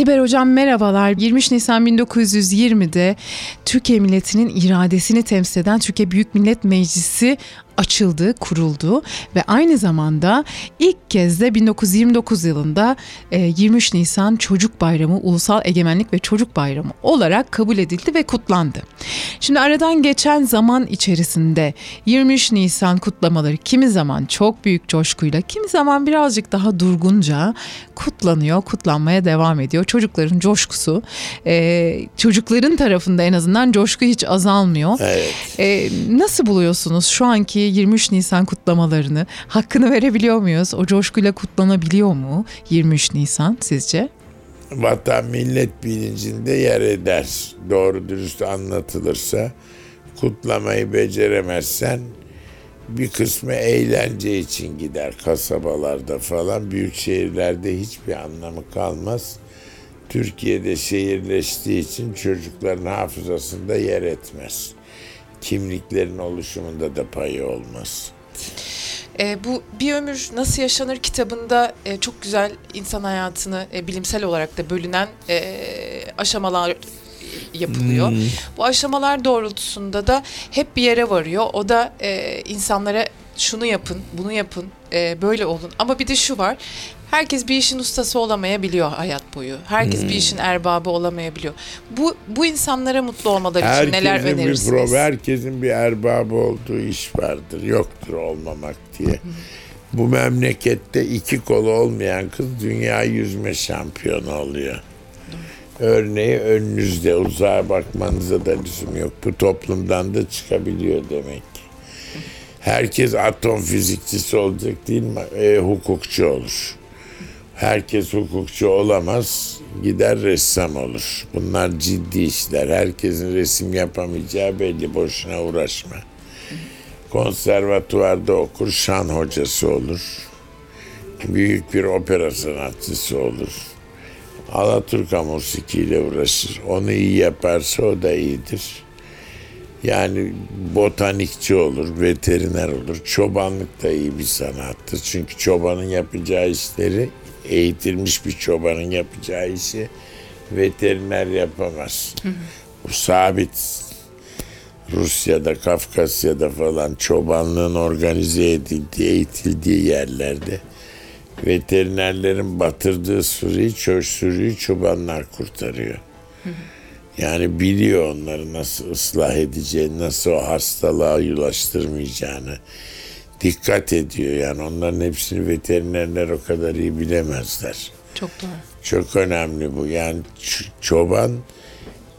İber Hocam merhabalar. 23 Nisan 1920'de Türkiye milletinin iradesini temsil eden Türkiye Büyük Millet Meclisi açıldı, kuruldu ve aynı zamanda ilk kez de 1929 yılında 23 e, Nisan Çocuk Bayramı, Ulusal Egemenlik ve Çocuk Bayramı olarak kabul edildi ve kutlandı. Şimdi aradan geçen zaman içerisinde 23 Nisan kutlamaları kimi zaman çok büyük coşkuyla, kimi zaman birazcık daha durgunca kutlanıyor, kutlanmaya devam ediyor. Çocukların coşkusu, e, çocukların tarafında en azından coşku hiç azalmıyor. Evet. E, nasıl buluyorsunuz şu anki 23 Nisan kutlamalarını hakkını verebiliyor muyuz? O coşkuyla kutlanabiliyor mu 23 Nisan sizce? Vatan millet bilincinde yer eder. Doğru dürüst anlatılırsa kutlamayı beceremezsen bir kısmı eğlence için gider kasabalarda falan. Büyük şehirlerde hiçbir anlamı kalmaz. Türkiye'de şehirleştiği için çocukların hafızasında yer etmez kimliklerin oluşumunda da payı olmaz. E, bu Bir Ömür Nasıl Yaşanır kitabında e, çok güzel insan hayatını e, bilimsel olarak da bölünen e, aşamalar yapılıyor. Hmm. Bu aşamalar doğrultusunda da hep bir yere varıyor. O da e, insanlara şunu yapın, bunu yapın, e, böyle olun. Ama bir de şu var. Herkes bir işin ustası olamayabiliyor hayat boyu. Herkes hmm. bir işin erbabı olamayabiliyor. Bu bu insanlara mutlu olmaları için herkesin neler önerirsiniz? Bir pro, herkesin bir erbabı olduğu iş vardır. Yoktur olmamak diye. Bu memlekette iki kolu olmayan kız dünya yüzme şampiyonu oluyor. Örneği önünüzde uzağa bakmanıza da lüzum yok. Bu toplumdan da çıkabiliyor demek ki. Herkes atom fizikçisi olacak değil mi? E, hukukçu olur. Herkes hukukçu olamaz, gider ressam olur. Bunlar ciddi işler. Herkesin resim yapamayacağı belli, boşuna uğraşma. Konservatuvarda okur, şan hocası olur. Büyük bir opera sanatçısı olur. Alaturka musikiyle uğraşır. Onu iyi yaparsa o da iyidir. Yani botanikçi olur, veteriner olur. Çobanlık da iyi bir sanattır. Çünkü çobanın yapacağı işleri eğitilmiş bir çobanın yapacağı işi veteriner yapamaz. Bu sabit. Rusya'da, Kafkasya'da falan çobanlığın organize edildiği, eğitildiği yerlerde veterinerlerin batırdığı sürüyü, çöş sürüyü çobanlar kurtarıyor. Yani biliyor onları nasıl ıslah edeceğini, nasıl o hastalığa yulaştırmayacağını dikkat ediyor. Yani onların hepsini veterinerler o kadar iyi bilemezler. Çok doğru. Çok önemli bu. Yani çoban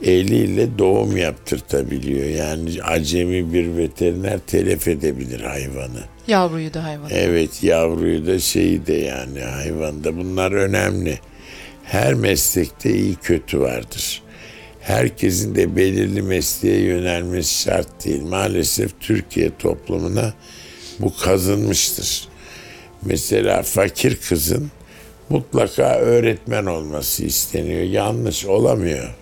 eliyle doğum yaptırtabiliyor. Yani acemi bir veteriner telef edebilir hayvanı. Yavruyu da hayvanı. Evet yavruyu da şeyi de yani hayvanda. Bunlar önemli. Her meslekte iyi kötü vardır. Herkesin de belirli mesleğe yönelmesi şart değil. Maalesef Türkiye toplumuna bu kazınmıştır. Mesela fakir kızın mutlaka öğretmen olması isteniyor. Yanlış olamıyor.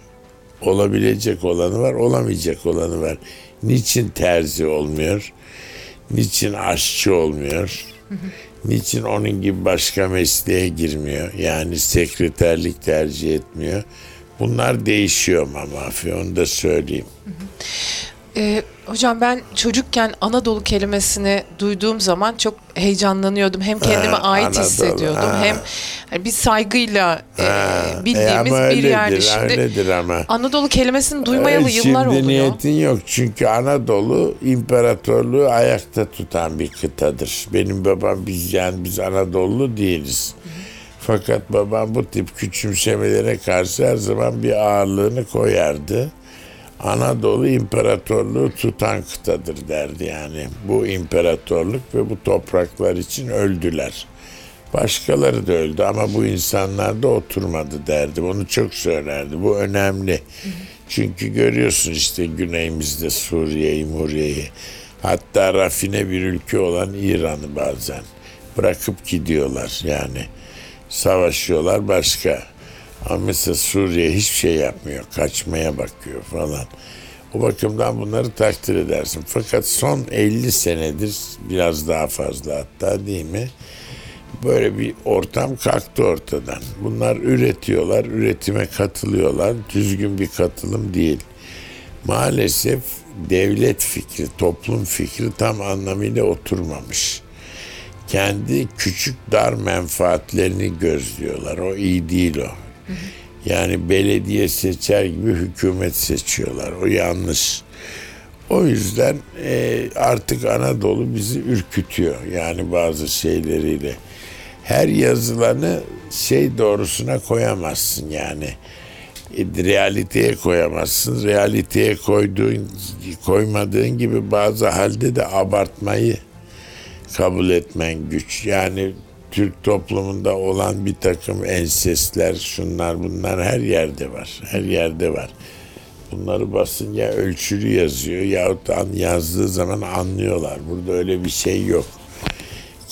Olabilecek olanı var, olamayacak olanı var. Niçin terzi olmuyor? Niçin aşçı olmuyor? Niçin onun gibi başka mesleğe girmiyor? Yani sekreterlik tercih etmiyor. Bunlar değişiyor Mamafi onu da söyleyeyim. Ee, hocam ben çocukken Anadolu kelimesini duyduğum zaman çok heyecanlanıyordum. Hem kendime ha, ait Anadolu, hissediyordum ha. hem hani bir saygıyla e, bildiğimiz e bir yerdi. Şimdi öyledir ama. Anadolu kelimesini duymayalı e, yıllar oluyor. Şimdi niyetin yok çünkü Anadolu imparatorluğu ayakta tutan bir kıtadır. Benim babam biz yani biz Anadolu değiliz. Fakat babam bu tip küçümsemelere karşı her zaman bir ağırlığını koyardı. Anadolu İmparatorluğu tutan kıtadır derdi yani. Bu imparatorluk ve bu topraklar için öldüler. Başkaları da öldü ama bu insanlar da oturmadı derdi. Onu çok söylerdi. Bu önemli. Çünkü görüyorsun işte güneyimizde Suriye'yi, Muriye'yi. Hatta rafine bir ülke olan İran'ı bazen bırakıp gidiyorlar yani. Savaşıyorlar başka. Ama mesela Suriye hiçbir şey yapmıyor. Kaçmaya bakıyor falan. O bakımdan bunları takdir edersin. Fakat son 50 senedir biraz daha fazla hatta değil mi? Böyle bir ortam kalktı ortadan. Bunlar üretiyorlar, üretime katılıyorlar. Düzgün bir katılım değil. Maalesef devlet fikri, toplum fikri tam anlamıyla oturmamış. Kendi küçük dar menfaatlerini gözlüyorlar. O iyi değil o. Yani belediye seçer gibi hükümet seçiyorlar. O yanlış. O yüzden e, artık Anadolu bizi ürkütüyor. Yani bazı şeyleriyle. Her yazılanı şey doğrusuna koyamazsın yani. E, realiteye koyamazsın. Realiteye koyduğun, koymadığın gibi bazı halde de abartmayı kabul etmen güç. Yani Türk toplumunda olan bir takım ensesler, şunlar bunlar her yerde var. Her yerde var. Bunları basın ya ölçülü yazıyor yahut an yazdığı zaman anlıyorlar. Burada öyle bir şey yok.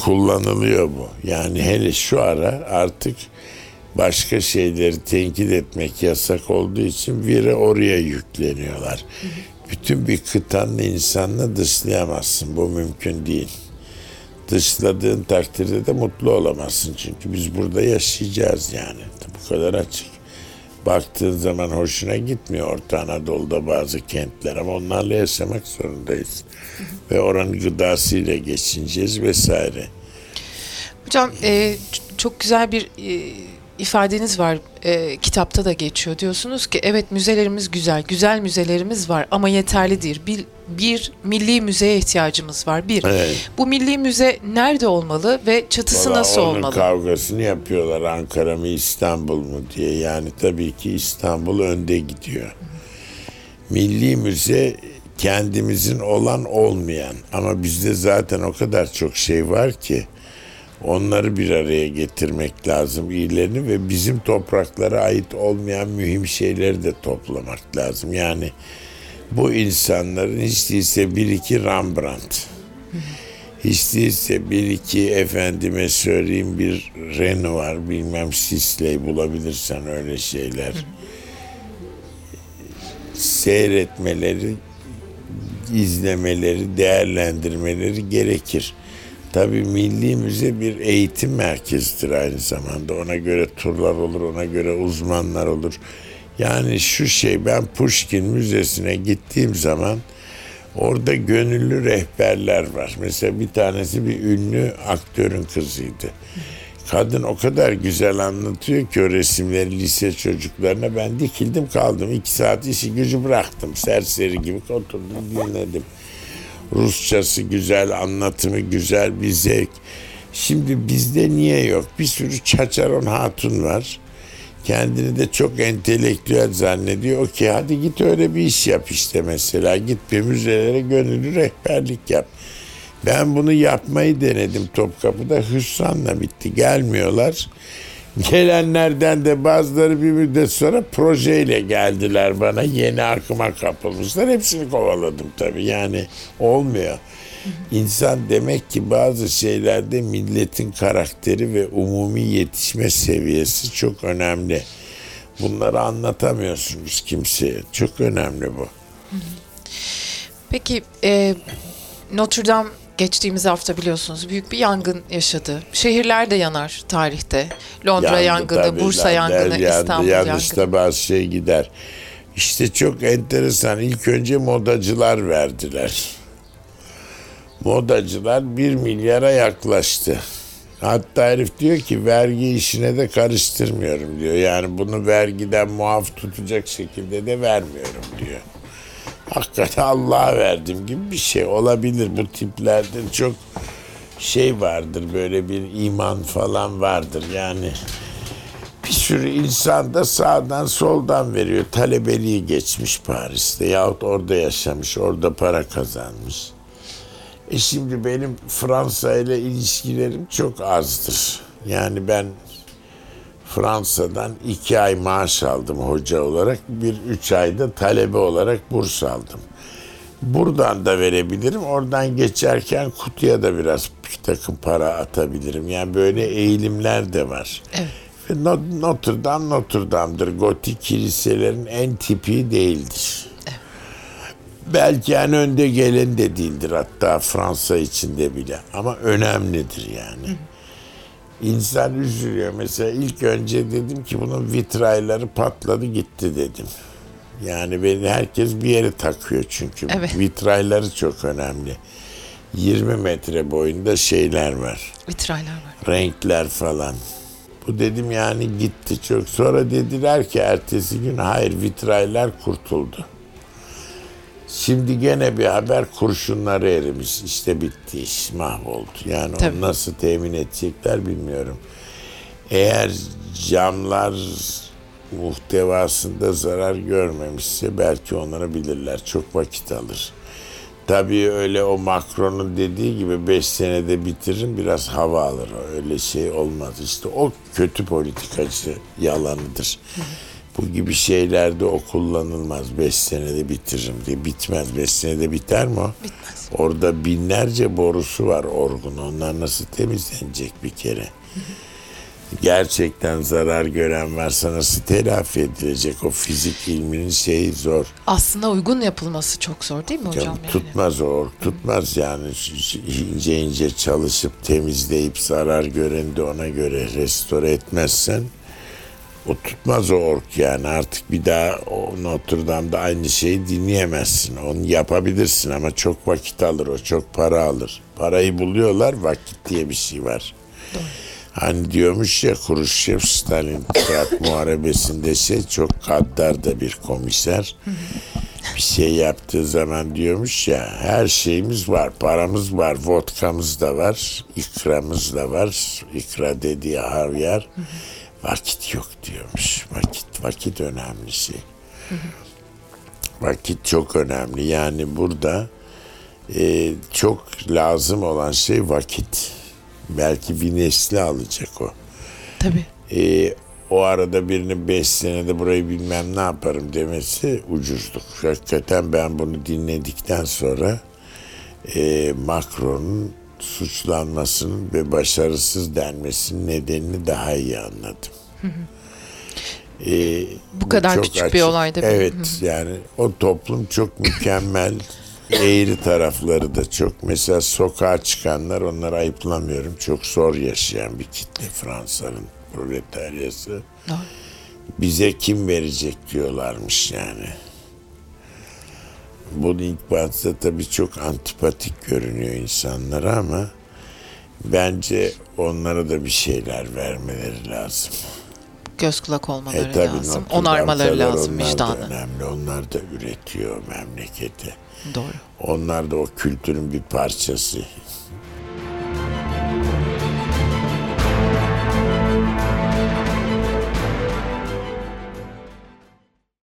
Kullanılıyor bu. Yani hele şu ara artık başka şeyleri tenkit etmek yasak olduğu için vire oraya yükleniyorlar. Bütün bir kıtanın insanını dışlayamazsın. Bu mümkün değil. Dışladığın takdirde de mutlu olamazsın. Çünkü biz burada yaşayacağız yani. Bu kadar açık baktığın zaman hoşuna gitmiyor Orta Anadolu'da bazı kentler ama onlarla yaşamak zorundayız. Ve oranın gıdasıyla geçineceğiz vesaire. Hocam e, çok güzel bir e, ifadeniz var e, kitapta da geçiyor. Diyorsunuz ki evet müzelerimiz güzel, güzel müzelerimiz var ama yeterli değil. Bir, bir milli müzeye ihtiyacımız var. Bir, evet. bu milli müze nerede olmalı ve çatısı Vallahi nasıl onun olmalı? kavgasını yapıyorlar Ankara mı İstanbul mu diye. Yani tabii ki İstanbul önde gidiyor. Milli müze kendimizin olan olmayan ama bizde zaten o kadar çok şey var ki Onları bir araya getirmek lazım iyilerini ve bizim topraklara ait olmayan mühim şeyleri de toplamak lazım. Yani bu insanların hiç değilse bir iki Rembrandt, hiç değilse bir iki efendime söyleyeyim bir Renoir bilmem Sisley bulabilirsen öyle şeyler. Seyretmeleri, izlemeleri, değerlendirmeleri gerekir. Tabii Milli Müze bir eğitim merkezidir aynı zamanda. Ona göre turlar olur, ona göre uzmanlar olur. Yani şu şey ben Pushkin Müzesi'ne gittiğim zaman orada gönüllü rehberler var. Mesela bir tanesi bir ünlü aktörün kızıydı. Kadın o kadar güzel anlatıyor ki o resimleri lise çocuklarına ben dikildim kaldım. iki saat işi gücü bıraktım. Serseri gibi oturdum dinledim. Rusçası güzel, anlatımı güzel bir zevk. Şimdi bizde niye yok? Bir sürü çaçaron hatun var. Kendini de çok entelektüel zannediyor. Okey hadi git öyle bir iş yap işte mesela. Git bir müzelere gönüllü rehberlik yap. Ben bunu yapmayı denedim Topkapı'da. Hüsranla bitti. Gelmiyorlar. Gelenlerden de bazıları bir müddet sonra projeyle geldiler bana. Yeni akıma kapılmışlar. Hepsini kovaladım tabii. Yani olmuyor. İnsan demek ki bazı şeylerde milletin karakteri ve umumi yetişme seviyesi çok önemli. Bunları anlatamıyorsunuz kimseye. Çok önemli bu. Peki e, Notre Dame geçtiğimiz hafta biliyorsunuz büyük bir yangın yaşadı. Şehirler de yanar tarihte. Londra yandı, yangını, tabii, Bursa yangını, yandı, İstanbul yanlış yangını. da bazı şey gider. İşte çok enteresan. İlk önce modacılar verdiler. Modacılar bir milyara yaklaştı. Hatta herif diyor ki vergi işine de karıştırmıyorum diyor. Yani bunu vergiden muaf tutacak şekilde de vermiyorum diyor hakikaten Allah'a verdim gibi bir şey olabilir. Bu tiplerde çok şey vardır böyle bir iman falan vardır yani bir sürü insan da sağdan soldan veriyor. Talebeliği geçmiş Paris'te yahut orada yaşamış, orada para kazanmış. E şimdi benim Fransa ile ilişkilerim çok azdır. Yani ben Fransa'dan iki ay maaş aldım hoca olarak. Bir üç ayda talebe olarak burs aldım. Buradan da verebilirim. Oradan geçerken kutuya da biraz bir takım para atabilirim. Yani böyle eğilimler de var. Evet. Notre Dame Notre Dame'dır. Gotik kiliselerin en tipi değildir. Belki en önde gelen de değildir hatta Fransa içinde bile. Ama önemlidir yani. İnsan üzülüyor. Mesela ilk önce dedim ki bunun vitrayları patladı gitti dedim. Yani beni herkes bir yere takıyor çünkü. Evet. Vitrayları çok önemli. 20 metre boyunda şeyler var. Vitraylar var. Renkler falan. Bu dedim yani gitti çok. Sonra dediler ki ertesi gün hayır vitraylar kurtuldu. Şimdi gene bir haber kurşunları erimiş. İşte bitti iş mahvoldu. Yani Tabii. onu nasıl temin edecekler bilmiyorum. Eğer camlar muhtevasında zarar görmemişse belki onları bilirler. Çok vakit alır. Tabii öyle o Macron'un dediği gibi 5 senede bitiririm biraz hava alır. Öyle şey olmaz. İşte o kötü politikacı yalanıdır. Bu gibi şeylerde o kullanılmaz. 5 senede bitiririm diye. Bitmez. 5 senede biter mi o? Bitmez. Orada binlerce borusu var orgun. Onlar nasıl temizlenecek bir kere? Gerçekten zarar gören varsa nasıl telafi edilecek? O fizik ilminin şeyi zor. Aslında uygun yapılması çok zor değil mi hocam? Ya yani? tutmaz o, tutmaz yani ince ince çalışıp temizleyip zarar göreni de ona göre restore etmezsen o tutmaz o ork yani artık bir daha o Notre Dame'da aynı şeyi dinleyemezsin. Onu yapabilirsin ama çok vakit alır o, çok para alır. Parayı buluyorlar, vakit diye bir şey var. Hani diyormuş ya Khrushchev Stalin Kağıt Muharebesi'nde şey çok gaddar da bir komiser. Bir şey yaptığı zaman diyormuş ya her şeyimiz var. Paramız var, vodkamız da var, ikramız da var. İkra dediği havyar. Vakit yok diyormuş. Vakit, vakit önemli şey. Vakit çok önemli. Yani burada e, çok lazım olan şey vakit. Belki bir nesli alacak o. Tabii. E, o arada birinin beş senede burayı bilmem ne yaparım demesi ucuzluk. Hakikaten ben bunu dinledikten sonra e, Macron'un suçlanmasının ve başarısız denmesinin nedenini daha iyi anladım. E, Bu kadar çok küçük bir olayda. Evet yani o toplum çok mükemmel. Eğri tarafları da çok. Mesela sokağa çıkanlar onları ayıplamıyorum. Çok zor yaşayan bir kitle Fransa'nın proletaryası. Bize kim verecek diyorlarmış yani. Bu ilk başta tabii çok antipatik görünüyor insanlara ama bence onlara da bir şeyler vermeleri lazım. Göz kulak olmaları E tabii lazım. Onarmaları lazım onlar da vicdanı. önemli. Onlar da üretiyor memleketi. Doğru. Onlar da o kültürün bir parçası.